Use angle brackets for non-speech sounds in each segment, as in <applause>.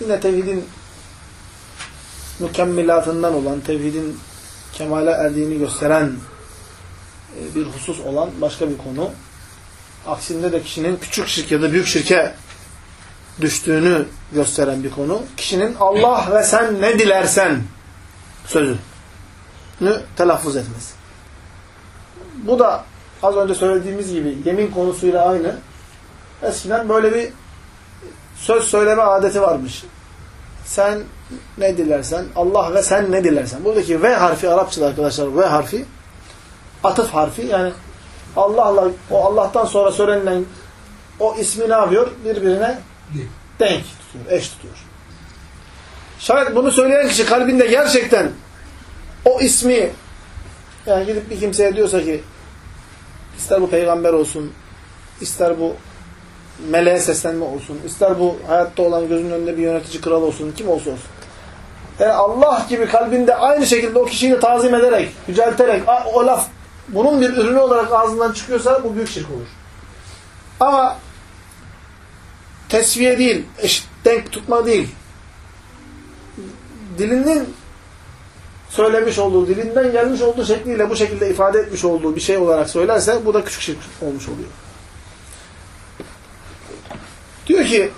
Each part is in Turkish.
Yine tevhidin mükemmelatından olan, tevhidin kemale erdiğini gösteren bir husus olan başka bir konu. Aksinde de kişinin küçük şirk ya da büyük şirke düştüğünü gösteren bir konu. Kişinin Allah ve sen ne dilersen sözünü telaffuz etmesi. Bu da az önce söylediğimiz gibi yemin konusuyla aynı. Eskiden böyle bir söz söyleme adeti varmış. Sen ne dilersen, Allah ve sen ne dilersen. Buradaki V harfi Arapçada arkadaşlar V harfi atıf harfi yani Allah'la o Allah'tan sonra söylenilen o ismi ne yapıyor? Birbirine denk tutuyor, eş tutuyor. Şayet bunu söyleyen kişi kalbinde gerçekten o ismi yani gidip bir kimseye diyorsa ki ister bu peygamber olsun, ister bu meleğe seslenme olsun, ister bu hayatta olan gözünün önünde bir yönetici kral olsun, kim olsa olsun. Yani Allah gibi kalbinde aynı şekilde o kişiyi de tazim ederek, yücelterek, o laf bunun bir ürünü olarak ağzından çıkıyorsa bu büyük şirk olur. Ama tesviye değil, eşit denk tutma değil. Dilinin söylemiş olduğu, dilinden gelmiş olduğu şekliyle bu şekilde ifade etmiş olduğu bir şey olarak söylerse bu da küçük şirk olmuş oluyor. Diyor ki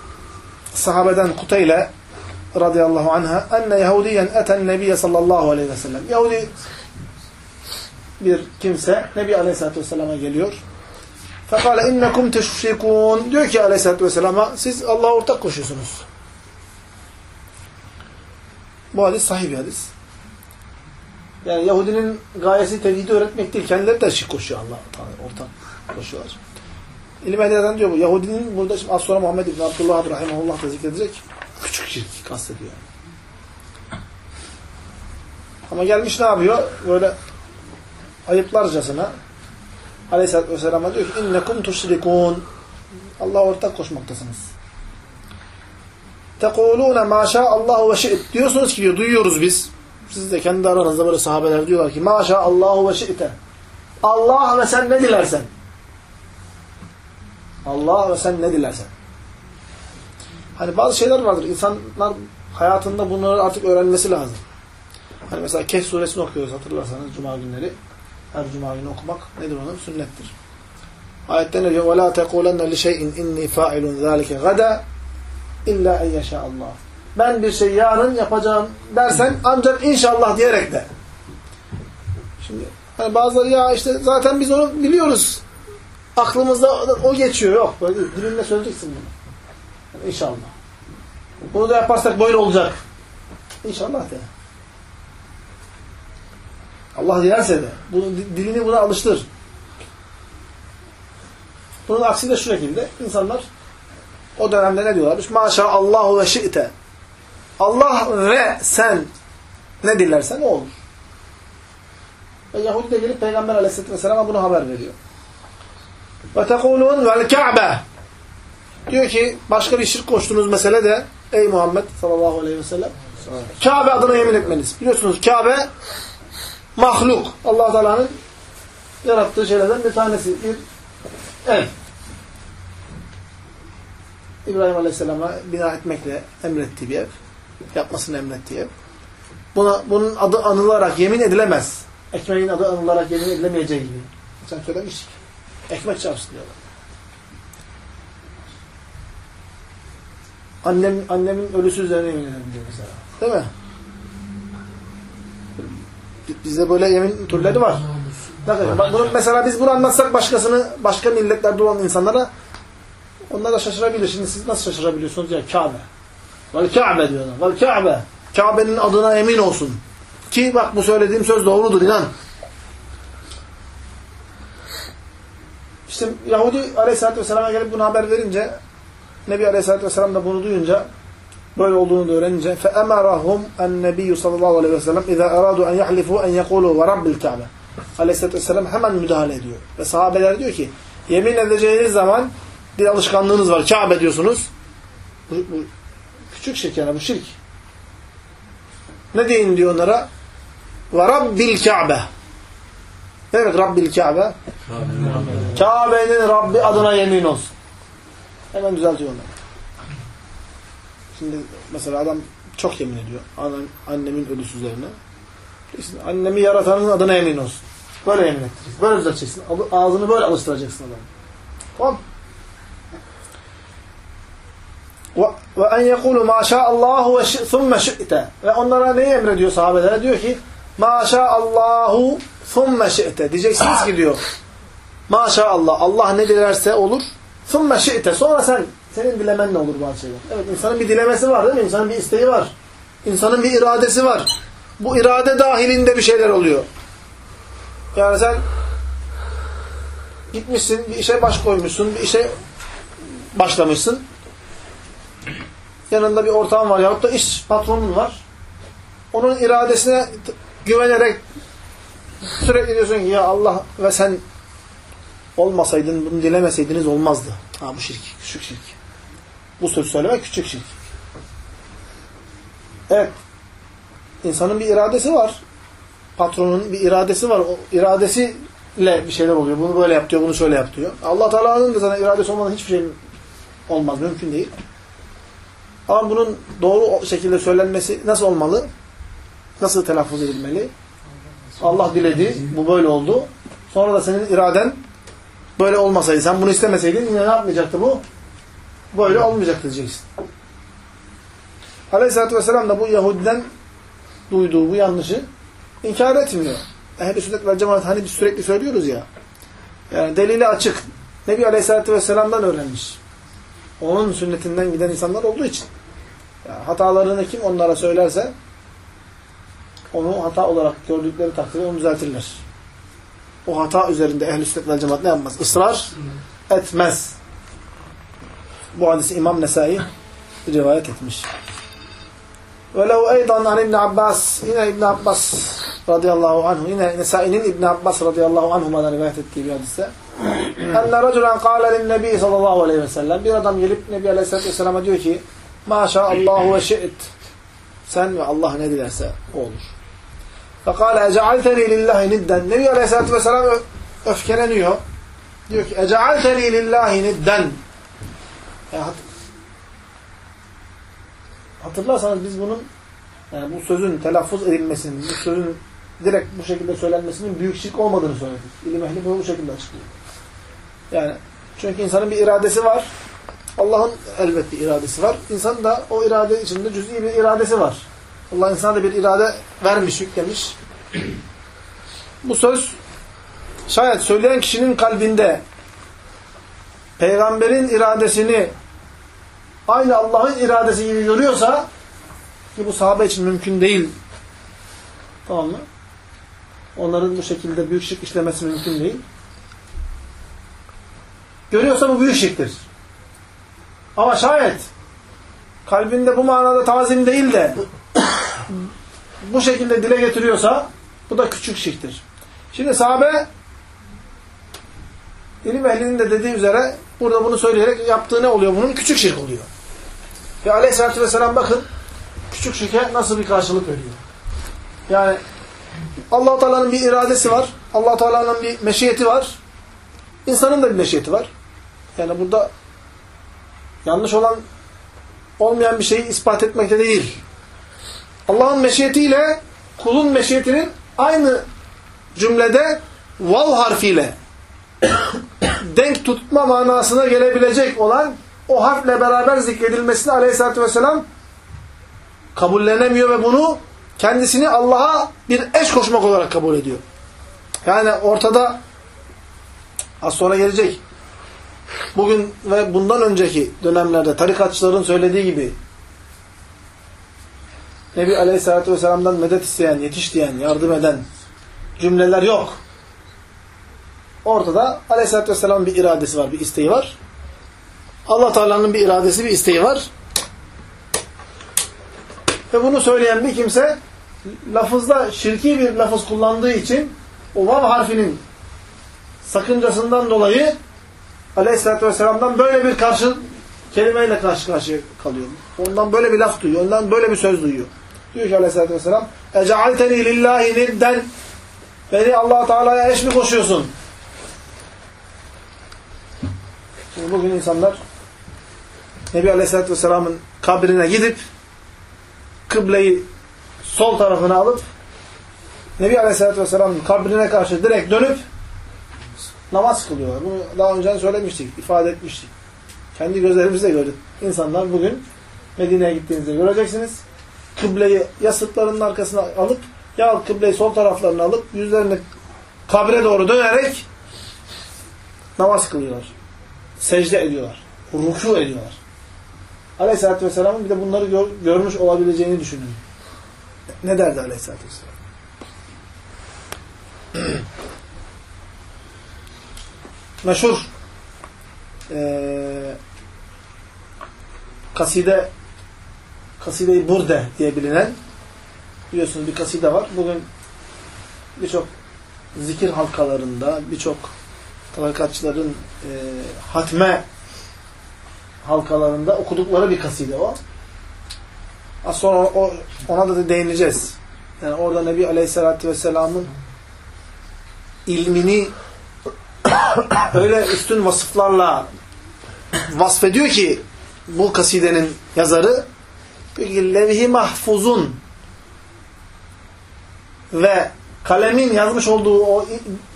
sahabeden Kuteyle radıyallahu anha enne Yahudiyen eten Nebiye sallallahu aleyhi ve sellem. Yahudi bir kimse Nebi aleyhissalatü vesselama geliyor. Fekale innekum teşrikun. Diyor ki aleyhissalatü vesselama siz Allah'a ortak koşuyorsunuz. Bu hadis sahih bir hadis. Yani Yahudinin gayesi tevhidi öğretmek değil. Kendileri de şirk koşuyor Allah'a ortak koşuyorlar. İlim ehlinden diyor bu. Yahudinin burada şimdi az sonra Muhammed İbn Abdullah Rahimahullah da zikredecek. Küçük şirk kastediyor. Ama gelmiş ne yapıyor? Böyle ayıplarcasına Aleyhisselatü Vesselam'a diyor ki innekum tuşrikun Allah'a ortak koşmaktasınız. Tekulûne maşâ Allahu ve şi'it diyorsunuz ki diyor, duyuyoruz biz. Siz de kendi aranızda böyle sahabeler diyorlar ki maşâ Allahu ve şi'te Allah ve sen ne dilersen Allah ve sen ne dilersen. Hani bazı şeyler vardır. İnsanlar hayatında bunları artık öğrenmesi lazım. Hani mesela Kehf suresini okuyoruz hatırlarsanız Cuma günleri. Her Cuma günü okumak nedir onun? Sünnettir. Ayette ne diyor? وَلَا تَقُولَنَّ لِشَيْءٍ اِنِّي فَاِلٌ ذَٰلِكَ غَدَى اِلَّا اَنْ يَشَاءَ اللّٰهِ Ben bir şey yarın yapacağım dersen ancak inşallah diyerek de. Şimdi hani bazıları ya işte zaten biz onu biliyoruz aklımızda o geçiyor. Yok. Böyle değil. Dilinle söyleyeceksin bunu. Yani inşallah. Bunu da yaparsak böyle olacak. İnşallah de. Allah dilerse de. Bunu, dilini buna alıştır. Bunun aksi de şu şekilde. insanlar o dönemde ne diyorlarmış? Maşallahu ve şi'te. Allah ve sen ne dilersen o olur. Ve Yahudi de gelip Peygamber aleyhisselatü vesselam'a bunu haber veriyor. Ve tekulun vel Ka'be. Diyor ki başka bir şirk koştuğunuz mesele de ey Muhammed sallallahu aleyhi ve sellem Kabe adına yemin etmeniz. Biliyorsunuz Kabe mahluk. allah Teala'nın yarattığı şeylerden bir tanesi. Bir ev. İbrahim Aleyhisselam'a bina etmekle emrettiği bir ev. Yapmasını emrettiği ev. Buna, bunun adı anılarak yemin edilemez. Ekmeğin adı anılarak yemin edilemeyeceği gibi. Sen söylemiştik. Ekmek çarpsın diyorlar. Annem, annemin ölüsü üzerine yemin ederim diyor mesela. Değil mi? Bizde böyle yemin türleri var. Bakın, bak, bunu, mesela biz bunu anlatsak başkasını, başka milletlerde olan insanlara onlar da şaşırabilir. Şimdi siz nasıl şaşırabiliyorsunuz ya Kabe. Vel Kabe diyorlar. Vel Kabe. Kabe'nin adına emin olsun. Ki bak bu söylediğim söz doğrudur inan. İşte Yahudi Aleyhisselatü Vesselam'a gelip bunu haber verince Nebi Aleyhisselatü Vesselam da bunu duyunca böyle olduğunu da öğrenince فَاَمَرَهُمْ النَّبِيُّ sallallahu aleyhi ve sellem اِذَا اَرَادُوا اَنْ يَحْلِفُوا اَنْ يَقُولُوا وَرَبِّ الْكَعْبَ Aleyhisselatü Vesselam hemen müdahale ediyor. Ve sahabeler diyor ki yemin edeceğiniz zaman bir alışkanlığınız var. Kabe diyorsunuz. Bu, bu küçük şirk yani bu şirk. Ne deyin diyor onlara? وَرَبِّ الْكَعْبَ Demek Rabbil Kabe? Kabe'nin Rabbi adına yemin olsun. Hemen düzeltiyor onları. Şimdi mesela adam çok yemin ediyor. Annem, annemin ölüsü üzerine. İşte annemi yaratanın adına yemin olsun. Böyle yemin ettireceksin. Böyle düzelteceksin. Ağzını böyle alıştıracaksın adamı. Tamam ve en yekulu ma şa'allahu ve thumme şi'te. Ve onlara neyi emrediyor sahabelere? Diyor ki ma şa'allahu thumme şi'te. Diyeceksiniz ki diyor maşallah Allah ne dilerse olur. Thumme şi'te. Sonra sen senin dilemen ne olur bazı şeyler. Evet insanın bir dilemesi var değil mi? İnsanın bir isteği var. İnsanın bir iradesi var. Bu irade dahilinde bir şeyler oluyor. Yani sen gitmişsin, bir işe baş koymuşsun, bir işe başlamışsın. Yanında bir ortağın var yahut da iş patronun var. Onun iradesine güvenerek sürekli diyorsun ki ya Allah ve sen olmasaydın, bunu dilemeseydiniz olmazdı. Ha bu şirk, küçük şirk. Bu söz söylemek küçük şirk. Evet. İnsanın bir iradesi var. Patronun bir iradesi var. O iradesiyle bir şeyler oluyor. Bunu böyle yap diyor, bunu şöyle yap diyor. Allah Teala'nın da sana iradesi olmadan hiçbir şey olmaz. Mümkün değil. Ama bunun doğru şekilde söylenmesi nasıl olmalı? Nasıl telaffuz edilmeli? Allah diledi, bu böyle oldu. Sonra da senin iraden böyle olmasaydı, sen bunu istemeseydin yine ne yapmayacaktı bu? Böyle olmayacaktı diyeceksin. Aleyhisselatü Vesselam da bu Yahudiden duyduğu bu yanlışı inkar etmiyor. Ehl-i sünnet ve cemaat hani biz sürekli söylüyoruz ya. Yani delili açık. Nebi Aleyhisselatü Vesselam'dan öğrenmiş. Onun sünnetinden giden insanlar olduğu için. Yani hatalarını kim onlara söylerse onu hata olarak gördükleri takdirde onu düzeltirler. O hata üzerinde ehl-i sünnet vel cemaat ne yapmaz? Israr etmez. Bu hadisi İmam Nesai rivayet etmiş. وَلَوْ اَيْضًا عَنْ İbn Abbas yine İbn Abbas radıyallahu anhu yine Nesai'nin İbn Abbas radıyallahu anhuma'dan rivayet ettiği bir hadise enne raculen kâle linnebi sallallahu aleyhi ve sellem bir adam gelip Nebi aleyhisselatü vesselam'a diyor ki maşaallahu ve şi'it sen ve Allah ne dilerse o olur. Fekâle ece'alteni lillahi nidden Nebi aleyhisselatü vesselam öfkeleniyor. Diyor ki lillahi nidden ya hatırlarsanız biz bunun yani bu sözün telaffuz edilmesinin, bu sözün direkt bu şekilde söylenmesinin büyük şirk olmadığını söyledik. İlim ehli bunu bu şekilde açıklıyor. Yani çünkü insanın bir iradesi var. Allah'ın elbette iradesi var. İnsanın da o irade içinde cüz'i bir iradesi var. Allah insana da bir irade vermiş, yüklemiş. Bu söz şayet söyleyen kişinin kalbinde peygamberin iradesini aynı Allah'ın iradesi gibi görüyorsa ki bu sahabe için mümkün değil. Tamam mı? Onların bu şekilde büyük şirk işlemesi mümkün değil. Görüyorsa bu büyük şirktir. Ama şayet kalbinde bu manada tazim değil de <coughs> bu şekilde dile getiriyorsa bu da küçük şirktir. Şimdi sahabe ilim ehlinin de dediği üzere burada bunu söyleyerek yaptığı ne oluyor bunun? Küçük şirk oluyor. Ve aleyhissalatü vesselam bakın küçük şirke nasıl bir karşılık veriyor? Yani allah Teala'nın bir iradesi var. allah Teala'nın bir meşiyeti var. İnsanın da bir meşiyeti var. Yani burada yanlış olan olmayan bir şeyi ispat etmekte değil. Allah'ın meşiyetiyle kulun meşiyetinin aynı cümlede vav harfiyle <coughs> denk tutma manasına gelebilecek olan o harfle beraber zikredilmesini aleyhissalatü vesselam kabullenemiyor ve bunu kendisini Allah'a bir eş koşmak olarak kabul ediyor. Yani ortada az sonra gelecek bugün ve bundan önceki dönemlerde tarikatçıların söylediği gibi Nebi Aleyhisselatü Vesselam'dan medet isteyen, yetiş diyen, yardım eden cümleler yok. Ortada Aleyhisselatü Vesselam'ın bir iradesi var, bir isteği var. Allah Teala'nın bir iradesi, bir isteği var. Ve bunu söyleyen bir kimse lafızda şirki bir lafız kullandığı için o vav harfinin sakıncasından dolayı Aleyhisselatü Vesselam'dan böyle bir karşı kelimeyle karşı karşıya kalıyor. Ondan böyle bir laf duyuyor. Ondan böyle bir söz duyuyor. Diyor ki Aleyhisselatü Vesselam اَجَعَلْتَنِي لِلّٰهِ نِدَّنْ Beni allah Teala'ya eş mi koşuyorsun? Şimdi bugün insanlar Nebi Aleyhisselatü Vesselam'ın kabrine gidip kıbleyi sol tarafına alıp Nebi Aleyhisselatü Vesselam'ın kabrine karşı direkt dönüp namaz kılıyorlar. Bunu daha önce söylemiştik, ifade etmiştik. Kendi gözlerimizle gördük. İnsanlar bugün Medine'ye gittiğinizde göreceksiniz. Kıbleyi ya sırtlarının arkasına alıp ya kıbleyi sol taraflarına alıp yüzlerini kabre doğru dönerek namaz kılıyorlar. Secde ediyorlar. Ruku ediyorlar. Aleyhisselatü Vesselam'ın bir de bunları gör, görmüş olabileceğini düşünün. Ne derdi Aleyhisselatü Vesselam? <clears throat> Meşhur e, kaside kaside-i burde diye bilinen biliyorsunuz bir kaside var. Bugün birçok zikir halkalarında birçok tarikatçıların e, hatme halkalarında okudukları bir kaside o. Az sonra o, ona da değineceğiz. Yani orada Nebi Aleyhisselatü Vesselam'ın ilmini <coughs> öyle üstün vasıflarla vasfediyor ki bu kasidenin yazarı levh-i mahfuzun ve kalemin yazmış olduğu o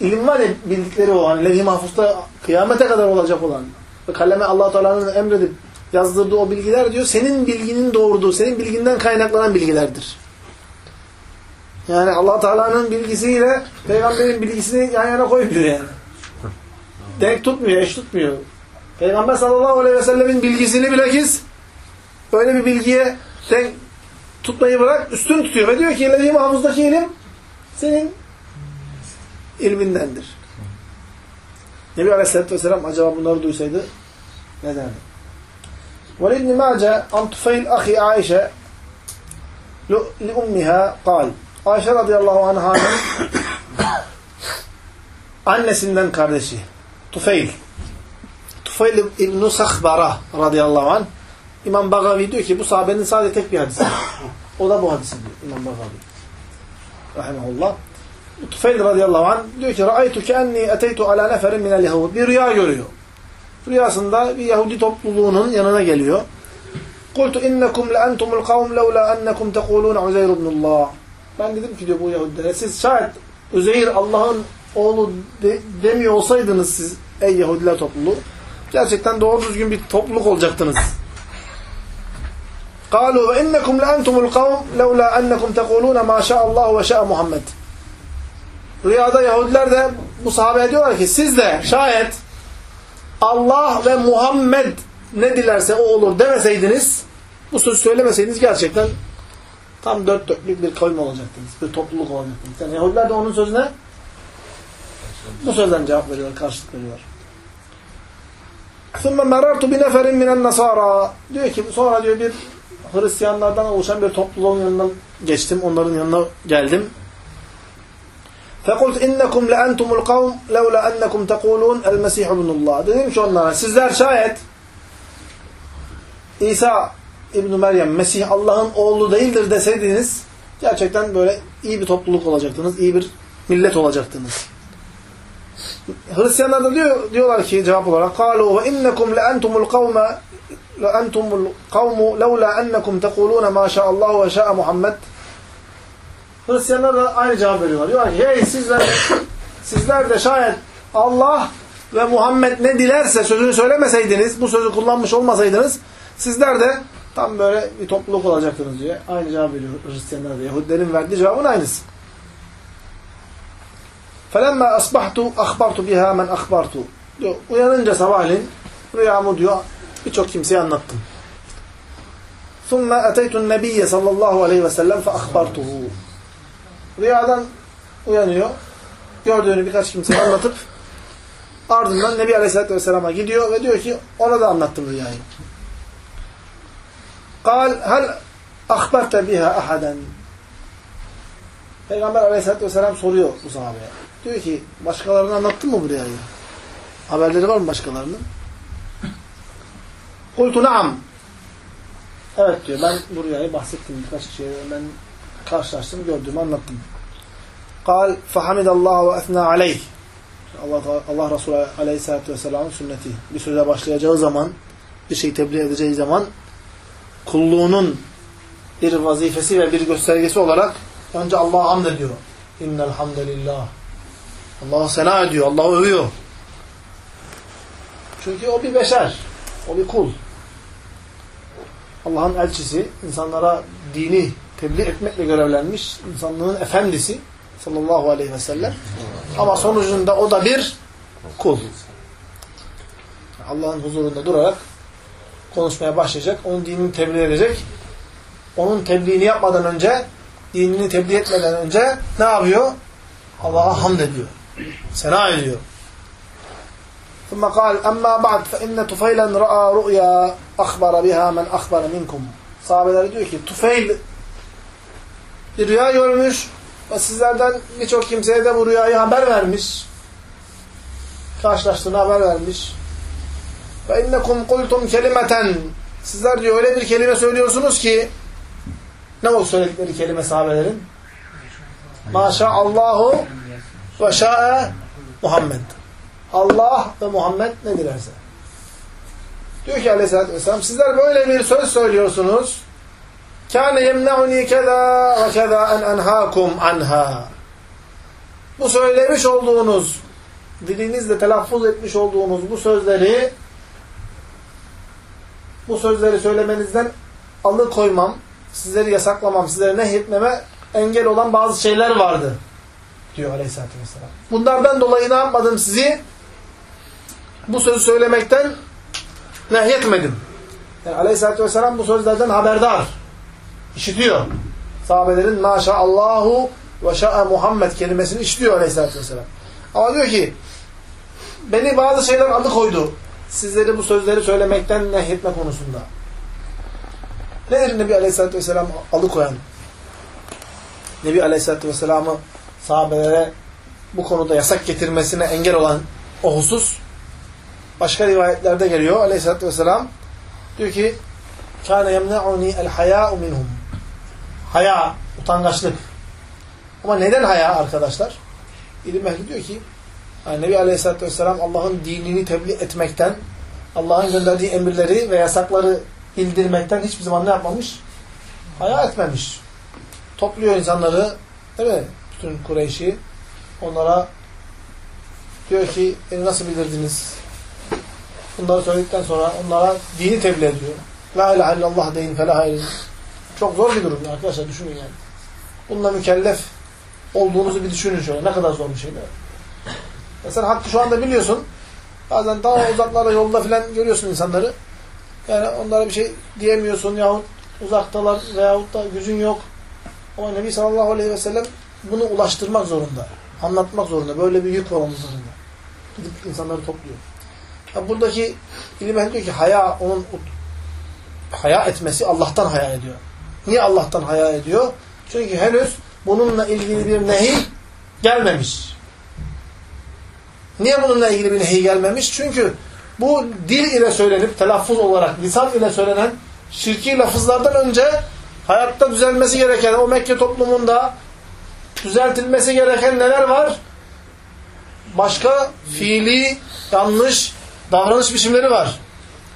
ilim var ya bildikleri o hani levh-i mahfuzda kıyamete kadar olacak olan ve kaleme allah Teala'nın emredip yazdırdığı o bilgiler diyor senin bilginin doğurduğu, senin bilginden kaynaklanan bilgilerdir. Yani allah Teala'nın bilgisiyle peygamberin bilgisini yan yana koymuyor yani. Denk tutmuyor, eş tutmuyor. Peygamber sallallahu aleyhi ve sellemin bilgisini bilakis öyle bir bilgiye denk tutmayı bırak, üstün tutuyor. Ve diyor ki levh-i mahfuzdaki ilim senin ilmindendir. Nebi Aleyhisselatü Vesselam acaba bunları duysaydı ne derdi? وَلِبْنِ مَاجَ عَنْ تُفَيْلْ أَخِي عَيْشَ لِأُمِّهَا قال Ayşe radıyallahu anh'ın annesinden kardeşi Tufeyl Tufeyl İbn-i Sakhbara radıyallahu anh İmam Bagavi diyor ki bu sahabenin sadece tek bir hadisi. O da bu hadisi diyor İmam Bagavi. Rahimahullah. Tufeyl radıyallahu anh diyor ki Ra'aytu kenni eteytu ala neferin minel yahud. Bir rüya görüyor. Rüyasında bir Yahudi topluluğunun yanına geliyor. İnnekum le entumul kavm levla ennekum tekulun Uzeyr ibnullah. Ben dedim ki diyor bu Yahudilere siz şayet Üzeyr Allah'ın oğlu de, demiyor olsaydınız siz ey Yahudiler topluluğu gerçekten doğru düzgün bir topluluk olacaktınız. قالوا وإنكم لأنتم القوم لولا أنكم تقولون ما شاء الله وشاء Muhammed. Rüyada Yahudiler de bu sahabeye diyorlar ki siz de şayet Allah ve Muhammed ne dilerse o olur demeseydiniz bu sözü söylemeseydiniz gerçekten tam dört dörtlük bir kavim olacaktınız. Bir topluluk olacaktınız. Yani Yahudiler de onun sözüne bu sözden cevap veriyorlar, karşılık veriyorlar. ثُمَّ مَرَرْتُ بِنَفَرٍ مِنَ النَّصَارَى Diyor ki sonra diyor bir Hristiyanlardan oluşan bir topluluğun yanından geçtim. Onların yanına geldim. فَقُلْتُ اِنَّكُمْ لَاَنْتُمُ الْقَوْمِ لَوْلَا اَنَّكُمْ تَقُولُونَ الْمَسِيحُ بْنُ اللّٰهِ Dedim ki onlara sizler şayet İsa İbn Meryem Mesih Allah'ın oğlu değildir deseydiniz gerçekten böyle iyi bir topluluk olacaktınız, iyi bir millet olacaktınız. Hristiyanlar da diyor, diyorlar ki cevap olarak قالوا وإنكم لأنتم القوم لأنتم القوم لولا أنكم تقولون ما شاء الله وشاء محمد Hristiyanlar da aynı cevap veriyorlar. Diyorlar ki hey sizler <coughs> sizler de şayet Allah ve Muhammed ne dilerse sözünü söylemeseydiniz, bu sözü kullanmış olmasaydınız sizler de tam böyle bir topluluk olacaktınız diye. Aynı cevap veriyor Hristiyanlar da. Yahudilerin verdiği cevabın aynısı. فَلَمَّا أَصْبَحْتُ أَخْبَرْتُ بِهَا مَنْ أَخْبَرْتُ diyor. Uyanınca sabahleyin rüyamı diyor birçok kimseye anlattım. ثُمَّ أَتَيْتُ النَّبِيَّ sallallahu aleyhi ve sellem فَأَخْبَرْتُهُ Rüyadan uyanıyor. Gördüğünü birkaç kimseye anlatıp ardından Nebi Aleyhisselatü Vesselam'a gidiyor ve diyor ki ona da anlattım rüyayı. قال هل أخبرت بها أحدا Peygamber Aleyhisselatü Vesselam soruyor bu sahabeye. Diyor ki başkalarına anlattın mı bu rüyayı? Haberleri var mı başkalarının? Kultu naam. Evet diyor. Ben bu rüyayı bahsettim birkaç şey. Ben karşılaştım, gördüm, anlattım. Kal fehamidallahu ve esna aleyh. Allah, Allah Resulü Aleyhisselatü Vesselam'ın sünneti. Bir söze başlayacağı zaman, bir şey tebliğ edeceği zaman kulluğunun bir vazifesi ve bir göstergesi olarak önce Allah'a hamd ediyor. İnnel hamdelillah. Allah'a sena ediyor, Allah'ı övüyor. Çünkü o bir beşer, o bir kul. Allah'ın elçisi, insanlara dini tebliğ etmekle görevlenmiş, insanlığın efendisi sallallahu aleyhi ve sellem. Ama sonucunda o da bir kul. Allah'ın huzurunda durarak konuşmaya başlayacak, onun dinini tebliğ edecek. Onun tebliğini yapmadan önce, dinini tebliğ etmeden önce ne yapıyor? Allah'a hamd ediyor. Sena ediyor. ثم قال أما بعد فإن طفيلا رأى رؤيا أخبر بها من أخبر منكم Sahabeler diyor ki Tufeil bir rüya görmüş ve sizlerden birçok kimseye de bu rüyayı haber vermiş. Karşılaştığını haber vermiş. Ve innekum kultum kelimeten Sizler diyor öyle bir kelime söylüyorsunuz ki ne o söyledikleri kelime sahabelerin? Maşaallahu ve şa'e Muhammed. Allah ve Muhammed ne dilerse. Diyor ki aleyhissalatü vesselam sizler böyle bir söz söylüyorsunuz. Kâne yemne'uni keda ve keda en enhâkum anha. Bu söylemiş olduğunuz, dilinizle telaffuz etmiş olduğunuz bu sözleri bu sözleri söylemenizden alıkoymam, sizleri yasaklamam, sizleri nehyetmeme engel olan bazı şeyler vardı. Diyor aleyhissalatü vesselam. Bunlardan dolayı ne yapmadım sizi? Bu sözü söylemekten nehyetmedim. Yani aleyhissalatü vesselam bu sözlerden haberdar. İşitiyor. Sahabelerin maşaallahu ve şa'a Muhammed kelimesini işitiyor aleyhissalatü vesselam. Ama diyor ki beni bazı şeyler alıkoydu. Sizleri bu sözleri söylemekten nehyetme konusunda. Nedir Nebi Aleyhisselatü Vesselam alıkoyan? Nebi Aleyhisselatü Vesselam'ı sahabelere bu konuda yasak getirmesine engel olan o husus başka rivayetlerde geliyor. Aleyhisselatü Vesselam diyor ki كَانَ يَمْنَعُنِي الْحَيَاءُ مِنْهُمْ Haya, utangaçlık. Ama neden haya arkadaşlar? İlim ehli diyor ki yani Nebi Aleyhisselatü Vesselam Allah'ın dinini tebliğ etmekten, Allah'ın gönderdiği emirleri ve yasakları bildirmekten hiçbir zaman ne yapmamış? Haya etmemiş. Topluyor insanları, değil mi? Bütün Kureyş'i. Onlara diyor ki, beni nasıl bildirdiniz? Bunları söyledikten sonra onlara dini tebliğ ediyor. La ilahe illallah deyin felaha. Çok zor bir durum arkadaşlar düşünün yani. Bununla mükellef olduğunuzu bir düşünün şöyle. Ne kadar zor bir şey mi? Mesela hakkı şu anda biliyorsun. Bazen daha uzaklarda yolda filan görüyorsun insanları. Yani onlara bir şey diyemiyorsun yahut uzaktalar veyahut da gücün yok. Ama Nebi sallallahu aleyhi ve sellem bunu ulaştırmak zorunda. Anlatmak zorunda. Böyle bir yük var onun zorunda. Gidip insanları topluyor. Yani buradaki ilim diyor ki haya onun haya etmesi Allah'tan haya ediyor. Niye Allah'tan haya ediyor? Çünkü henüz bununla ilgili bir nehi gelmemiş. Niye bununla ilgili bir nehi gelmemiş? Çünkü bu dil ile söylenip, telaffuz olarak, lisan ile söylenen şirki lafızlardan önce hayatta düzelmesi gereken o Mekke toplumunda düzeltilmesi gereken neler var? Başka fiili yanlış davranış biçimleri var.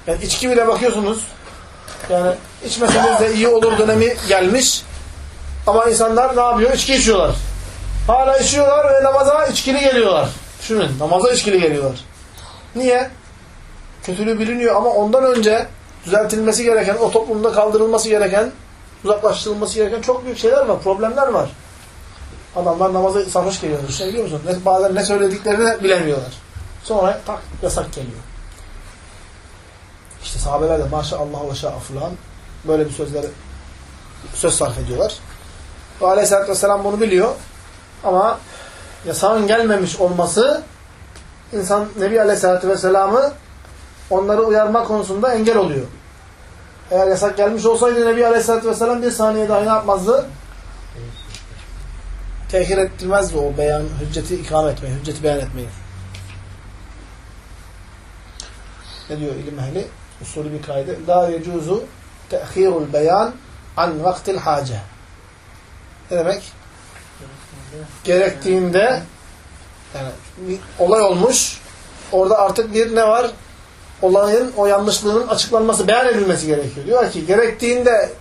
Yani içki bile bakıyorsunuz. Yani içmeseniz de iyi olur dönemi gelmiş. Ama insanlar ne yapıyor? İçki içiyorlar. Hala içiyorlar ve namaza içkili geliyorlar. Düşünün namaza içkili geliyorlar. Niye? Kötülüğü biliniyor ama ondan önce düzeltilmesi gereken, o toplumda kaldırılması gereken, uzaklaştırılması gereken çok büyük şeyler var, problemler var. Adamlar namaza sarhoş geliyorlar. Düşünebiliyor musun? Ne, bazen ne söylediklerini bilemiyorlar. Sonra tak yasak geliyor. İşte sahabeler de maşallah ve şa'a falan böyle bir sözleri söz sarf ediyorlar. Ve aleyhissalatü vesselam bunu biliyor. Ama yasağın gelmemiş olması insan Nebi Aleyhisselatü Vesselam'ı onları uyarma konusunda engel oluyor. Eğer yasak gelmiş olsaydı Nebi Aleyhisselatü Vesselam bir saniye dahi ne yapmazdı? Tehir ettirmezdi o beyan, hücceti ikame etmeyi, hücceti beyan etmeyi. Ne diyor ilim ehli? Usulü bir kaide. La yecuzu te'khirul beyan an vaktil hace. Ne demek? Gerektiğinde yani bir olay olmuş. Orada artık bir ne var? Olayın, o yanlışlığının açıklanması, beyan edilmesi gerekiyor. Diyor ki gerektiğinde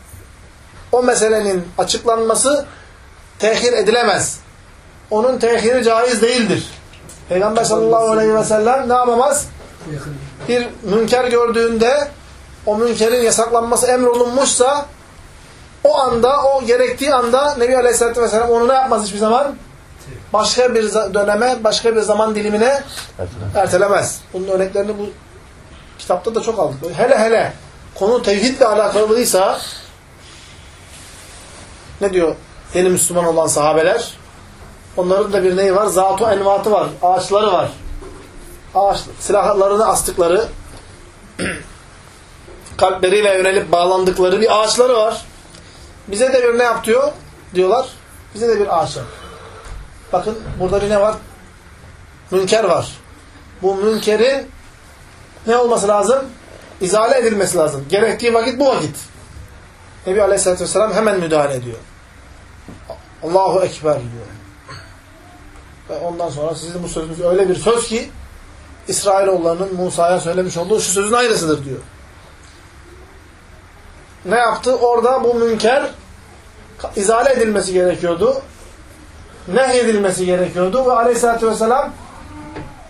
o meselenin açıklanması tehir edilemez. Onun tehiri caiz değildir. Peygamber sallallahu aleyhi ve sellem ne yapamaz? Bir münker gördüğünde o münkerin yasaklanması emrolunmuşsa o anda, o gerektiği anda Nebi Aleyhisselatü Vesselam onu ne yapmaz hiçbir zaman? Başka bir döneme, başka bir zaman dilimine ertelemez. Bunun örneklerini bu kitapta da çok aldık. Hele hele konu tevhidle alakalıysa ne diyor yeni Müslüman olan sahabeler? Onların da bir neyi var? Zatu envatı var. Ağaçları var. Ağaç, silahlarını astıkları <clears throat> kalpleriyle yönelip bağlandıkları bir ağaçları var. Bize de bir ne yap diyor? Diyorlar. Bize de bir ağaç yap. Bakın burada bir ne var? Münker var. Bu münkerin ne olması lazım? İzale edilmesi lazım. Gerektiği vakit bu vakit. Nebi Aleyhisselatü Vesselam hemen müdahale ediyor. Allahu Ekber diyor. Ve ondan sonra sizin bu sözünüz öyle bir söz ki İsrailoğullarının Musa'ya söylemiş olduğu şu sözün ayrısıdır diyor. Ne yaptı? Orada bu münker izale edilmesi gerekiyordu. Nehyedilmesi gerekiyordu ve aleyhissalatü vesselam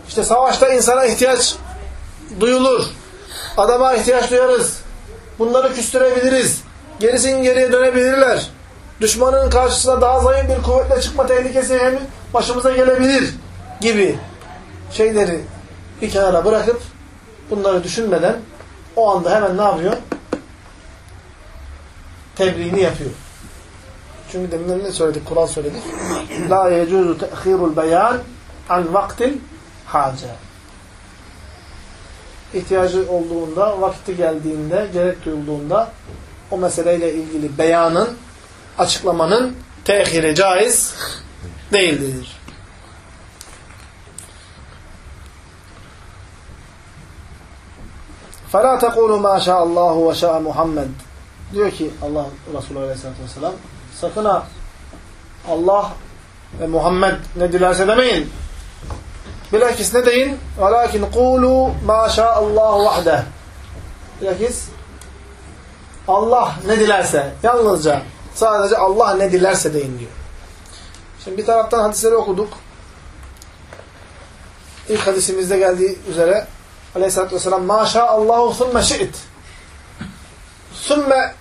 işte savaşta insana ihtiyaç duyulur. Adama ihtiyaç duyarız. Bunları küstürebiliriz. Gerisin geriye dönebilirler. Düşmanın karşısına daha zayıf bir kuvvetle çıkma tehlikesi hem başımıza gelebilir gibi şeyleri bir kenara bırakıp bunları düşünmeden o anda hemen ne yapıyor? Tebriğini yapıyor. Çünkü demin ne söyledik? Kur'an söyledik. <clears throat> La yecuzu te'khirul beyan an vaktil hace. İhtiyacı olduğunda, vakti geldiğinde, gerek duyulduğunda o meseleyle ilgili beyanın, açıklamanın tehiri caiz değildir. فَلَا تَقُولُوا مَا شَاءَ اللّٰهُ وَشَاءَ مُحَمَّدٍ Diyor ki Allah Resulü Aleyhisselatü Vesselam sakın ha Allah ve Muhammed ne dilerse demeyin. Bilakis ne deyin? وَلَاكِنْ قُولُوا مَا شَاءَ اللّٰهُ وَحْدَهِ Bilakis Allah ne dilerse, yalnızca sadece Allah ne dilerse deyin diyor. Şimdi bir taraftan hadisleri okuduk. İlk hadisimizde geldiği üzere Aleyhisselatü Vesselam maşaallahu thumme şi'it thumme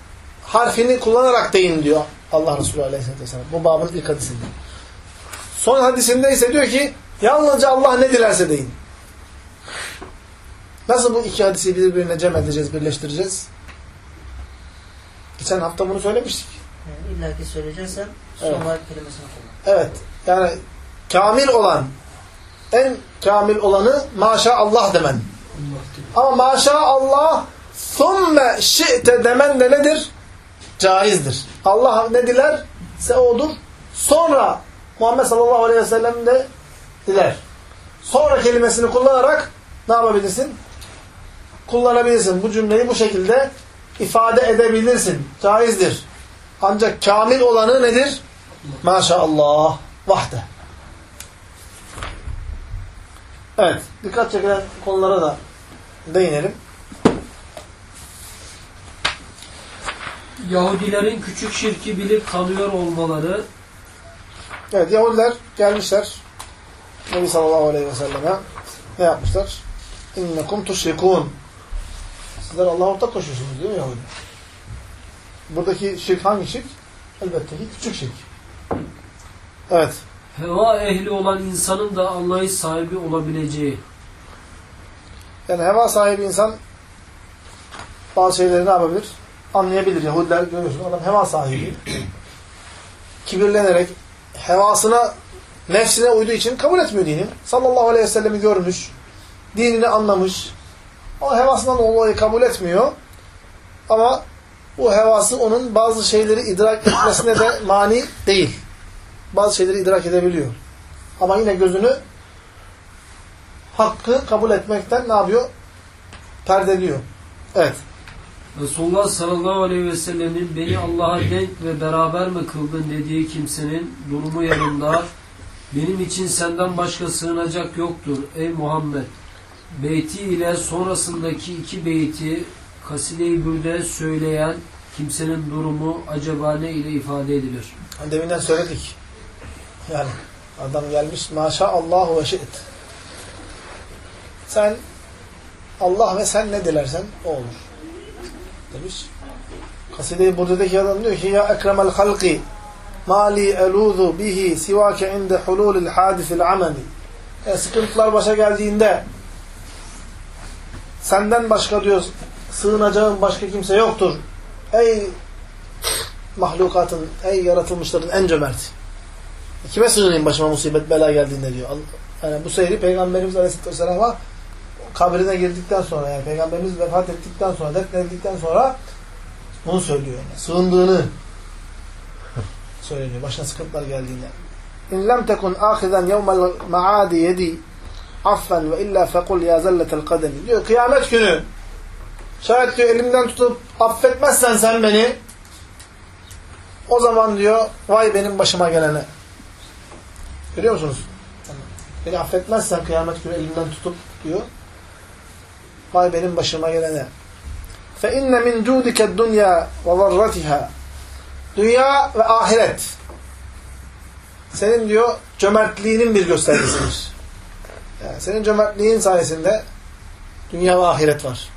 harfini kullanarak deyin diyor Allah Resulü Aleyhisselatü Vesselam. Bu babın ilk hadisinde. Son hadisinde ise diyor ki yalnızca Allah ne dilerse deyin. Nasıl bu iki hadisi birbirine cem edeceğiz, birleştireceğiz? Geçen hafta bunu söylemiştik. Yani İlla ki söyleyeceksen son Evet. evet. kelimesini kullan. Evet. Yani kamil olan, en kamil olanı maşallah demen. Ama maşallah thumme şi'te demen de nedir? Caizdir. Allah ne dilerse odur. Sonra Muhammed sallallahu aleyhi ve sellem de diler. Sonra kelimesini kullanarak ne yapabilirsin? Kullanabilirsin. Bu cümleyi bu şekilde ifade edebilirsin. Caizdir. Ancak kamil olanı nedir? Maşallah. Vahde. Evet. Dikkat çekilen konulara da değinelim. Yahudilerin küçük şirki bilip tanıyor olmaları Evet. Yahudiler gelmişler. Nebi sallallahu aleyhi ve selleme ne yapmışlar? İnnekum tuşrikun. Sizler Allah'a ortak koşuyorsunuz değil mi Yahudi? Buradaki şirk hangi şirk? Elbette ki küçük şirk. Evet. heva ehli olan insanın da anlayış sahibi olabileceği Yani heva sahibi insan bazı şeyleri ne yapabilir? Anlayabilir. Yahudiler görüyorsun adam heva sahibi. <clears throat> Kibirlenerek hevasına, nefsine uyduğu için kabul etmiyor dini. Sallallahu aleyhi ve sellemi görmüş. Dinini anlamış. O hevasından dolayı kabul etmiyor. Ama bu hevası onun bazı şeyleri idrak etmesine de mani değil. Bazı şeyleri idrak edebiliyor. Ama yine gözünü hakkı kabul etmekten ne yapıyor? Perdeliyor. Evet. Resulullah sallallahu aleyhi ve sellemin beni Allah'a denk ve beraber mi kıldın dediği kimsenin durumu yanında benim için senden başka sığınacak yoktur ey Muhammed. Beyti ile sonrasındaki iki beyti kaside-i bürde söyleyen kimsenin durumu acaba ne ile ifade edilir? Hani deminden söyledik. Yani adam gelmiş maşallah ve şi't. Sen Allah ve sen ne dilersen o olur. Demiş. Kaside-i Burde'deki adam diyor ki ya ekremel halki mali eluzu bihi sivake inde hululil hadisil ameli. Yani sıkıntılar başa geldiğinde senden başka diyor sığınacağın başka kimse yoktur. Ey mahlukatın, ey yaratılmışların en cömerti. Kime sığınayım başıma musibet bela geldiğinde diyor. Yani bu seyri Peygamberimiz Aleyhisselatü Vesselam'a kabrine girdikten sonra yani Peygamberimiz vefat ettikten sonra, defnedildikten sonra bunu söylüyor. Yani. Sığındığını <laughs> söyleniyor. Başına sıkıntılar geldiğinde. İn lem tekun ahizen yevmel maadi yedi affen ve illa fekul ya zelletel kademi. Diyor kıyamet günü şayet diyor elimden tutup affetmezsen sen beni o zaman diyor vay benim başıma gelene. Görüyor musunuz? Beni affetmezsen kıyamet günü elimden tutup diyor. Vay benim başıma gelene. Fe inne min cudike dünya ve zarratiha. Dünya ve ahiret. Senin diyor cömertliğinin bir göstergesidir. <clears throat> Yani senin cömertliğin sayesinde dünya ve ahiret var.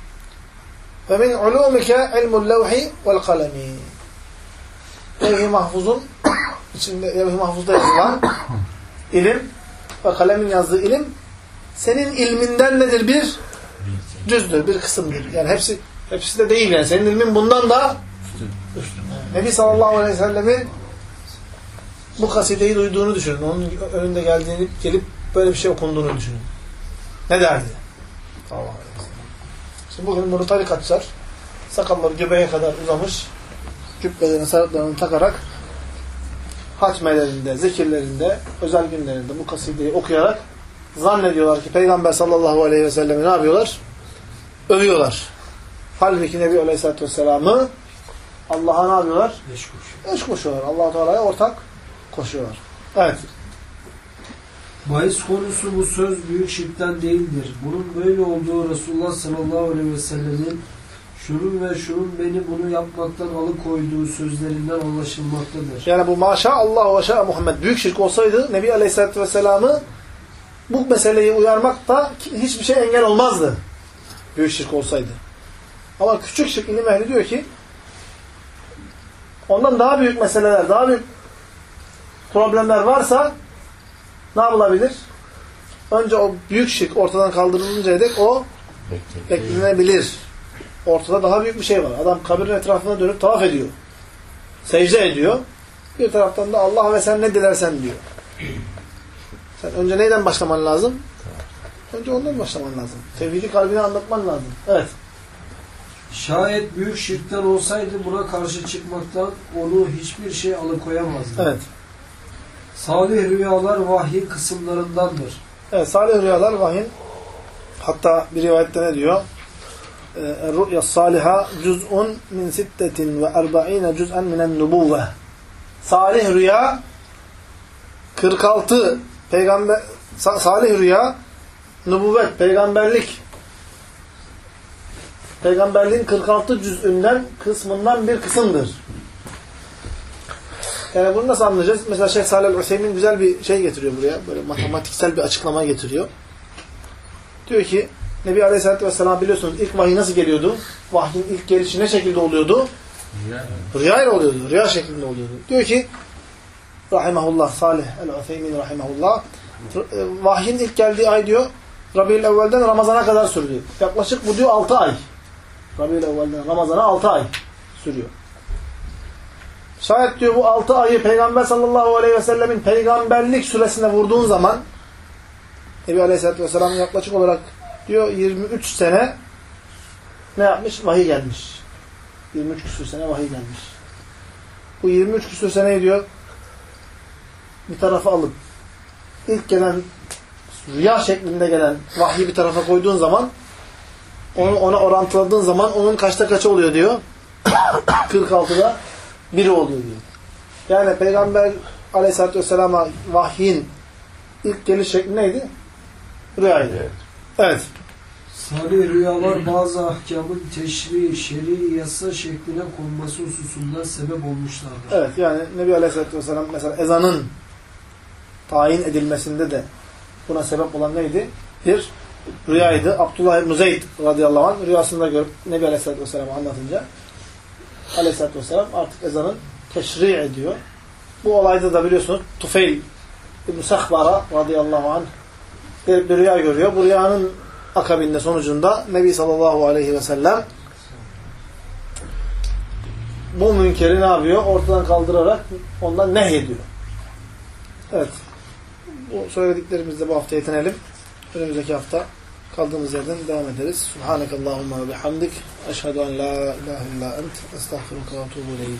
Ve min ulumike ilmul levhi vel kalemi. Levh-i mahfuzun <clears throat> içinde levh-i mahfuzda yazılan <clears throat> ilim ve kalemin yazdığı ilim senin ilminden nedir? Bir cüzdür, bir kısımdır. Yani hepsi hepsi de değil yani. Senin ilmin bundan da üstün. Nebi sallallahu aleyhi ve sellemin bu kasideyi duyduğunu düşünün. Onun önünde geldiğini, gelip böyle bir şey okunduğunu düşünün. Ne derdi? Allah aleyhi ve sellem. Şimdi bugün bunu tarikatçılar sakalları göbeğe kadar uzamış cübbelerini, sarıklarını takarak hatmelerinde, zikirlerinde, özel günlerinde bu kasideyi okuyarak zannediyorlar ki Peygamber sallallahu aleyhi ve sellemi ne yapıyorlar? Övüyorlar. Halbuki Nebi aleyhissalatü vesselam'ı Allah'a ne yapıyorlar? Beş kuş. Eş koşuyorlar. allah Teala'ya ortak koşuyorlar. Evet. Bahis konusu bu söz büyük şirkten değildir. Bunun böyle olduğu Resulullah sallallahu aleyhi ve sellemin şunun ve şunun beni bunu yapmaktan alıkoyduğu sözlerinden anlaşılmaktadır. Yani bu maşallah ve şa Muhammed büyük şirk olsaydı Nebi Aleyhisselatü Vesselam'ı bu meseleyi uyarmakta hiçbir şey engel olmazdı. Büyük şirk olsaydı. Ama küçük şirk ilim ehli diyor ki ondan daha büyük meseleler, daha büyük problemler varsa ne yapılabilir? Önce o büyük şirk ortadan kaldırılıncaya dek o beklenebilir. Ortada daha büyük bir şey var. Adam kabirin etrafına dönüp tavaf ediyor. Secde ediyor. Bir taraftan da Allah ve sen ne dilersen diyor. Sen önce neyden başlaman lazım? Önce ondan başlaman lazım. Tevhidi kalbine anlatman lazım. Evet. Şayet büyük şirkten olsaydı buna karşı çıkmaktan onu hiçbir şey alıkoyamazdı. Evet. Salih rüyalar vahyin kısımlarındandır. Evet. Salih rüyalar vahyin hatta bir rivayette ne diyor? Er-Ru'ya Saliha cüz'un min sittetin ve erba'ine cüz'en minen nubuvve. Salih rüya 46 peygamber sa- salih rüya nübüvvet, peygamberlik peygamberliğin 46 cüz'ünden kısmından bir kısımdır. Yani bunu nasıl anlayacağız? Mesela Şeyh Salih Hüseyin güzel bir şey getiriyor buraya. Böyle matematiksel bir açıklama getiriyor. Diyor ki Nebi Aleyhisselatü Vesselam biliyorsunuz ilk vahiy nasıl geliyordu? Vahyin ilk gelişi ne şekilde oluyordu? Rüya ile oluyordu. Rüya şeklinde oluyordu. Diyor ki Rahimahullah Salih el-Utheymin Rahimahullah vahyin ilk geldiği ay diyor Rabi'ül evvelden Ramazan'a kadar sürdü. Yaklaşık bu diyor 6 ay. Rabi'ül evvelden Ramazan'a 6 ay sürüyor. Şayet diyor bu 6 ayı Peygamber sallallahu aleyhi ve sellemin peygamberlik süresine vurduğun zaman Nebi Aleyhisselatü Vesselam yaklaşık olarak diyor 23 sene ne yapmış? Vahiy gelmiş. 23 küsur sene vahiy gelmiş. Bu 23 küsur seneyi diyor bir tarafa alıp ilk gelen rüya şeklinde gelen vahyi bir tarafa koyduğun zaman onu ona orantıladığın zaman onun kaçta kaçı oluyor diyor? <coughs> 46'da biri oluyor diyor. Yani Peygamber Aleyhisselatü Vesselam'a vahyin ilk geliş şekli neydi? Rüyaydı. Evet. Salih rüyalar bazı ahkamın teşri, şer'i yasa şekline konması hususunda sebep olmuşlardır. Evet yani Nebi Aleyhisselatü Vesselam mesela ezanın tayin edilmesinde de buna sebep olan neydi? Bir rüyaydı. Abdullah İbn radıyallahu anh rüyasında görüp Nebi Aleyhisselatü Vesselam'ı anlatınca Aleyhisselatü Vesselam artık ezanın teşri ediyor. Bu olayda da biliyorsunuz Tufeyl İbn Sahbara radıyallahu anh bir, bir rüya görüyor. Bu rüyanın akabinde sonucunda Nebi sallallahu aleyhi ve sellem bu münkeri ne yapıyor? Ortadan kaldırarak ondan nehyediyor. Evet. Bu söylediklerimizle bu hafta yetinelim. Önümüzdeki hafta kaldığımız yerden devam ederiz. Subhanakallahumma ve bihamdik. Eşhedü en la ilahe illa ent. Estağfiruka ve ileyk.